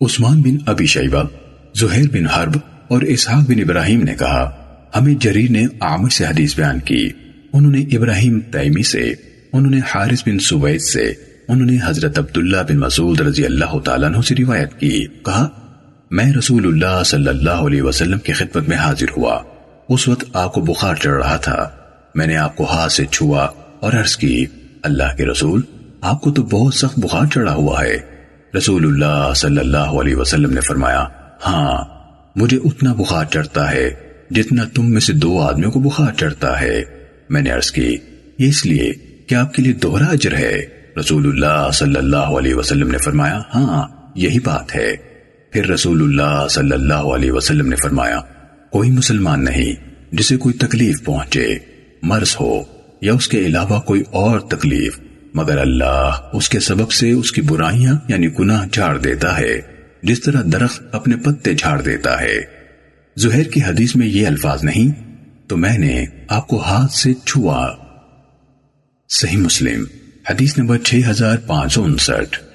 عثمان بن ابی شیبہ، زہیر بن حرب اور اسحاق بن ابراہیم نے کہا، ہمیں جریر نے عامر سے حدیث بیان کی۔ انہوں نے ابراہیم تیمی سے، انہوں نے حارث بن سوید سے، انہوں نے حضرت عبداللہ بن مسعود رضی اللہ تعالیٰ عنہ سے روایت کی۔ کہا، میں رسول اللہ صلی اللہ علیہ وسلم کی خدمت میں حاضر ہوا۔ اس وقت آپ کو بخار چڑھ رہا تھا۔ میں نے آپ کو ہاتھ سے چھوا اور عرض کی، اللہ کے رسول، آپ کو تو بہت سخت بخار چڑھا ہوا ہے۔ رسول اللہ صلی اللہ علیہ وسلم نے فرمایا ہاں مجھے اتنا بخار چڑھتا ہے جتنا تم میں سے دو آدمیوں کو بخار چڑھتا ہے۔ میں نے عرض کی، یہ اس لیے کہ آپ کے لیے دوہرا اجر ہے۔ رسول اللہ صلی اللہ علیہ وسلم نے فرمایا ہاں یہی بات ہے۔ پھر رسول اللہ صلی اللہ علیہ وسلم نے فرمایا، کوئی مسلمان نہیں جسے کوئی تکلیف پہنچے، مرض ہو یا اس کے علاوہ کوئی اور تکلیف۔ مگر اللہ اس کے سبب سے اس کی برائیاں یعنی گناہ جھاڑ دیتا ہے، جس طرح درخت اپنے پتے جھاڑ دیتا ہے۔ زہر کی حدیث میں یہ الفاظ نہیں، تو میں نے آپ کو ہاتھ سے چھوا۔ صحیح مسلم، حدیث نمبر 6569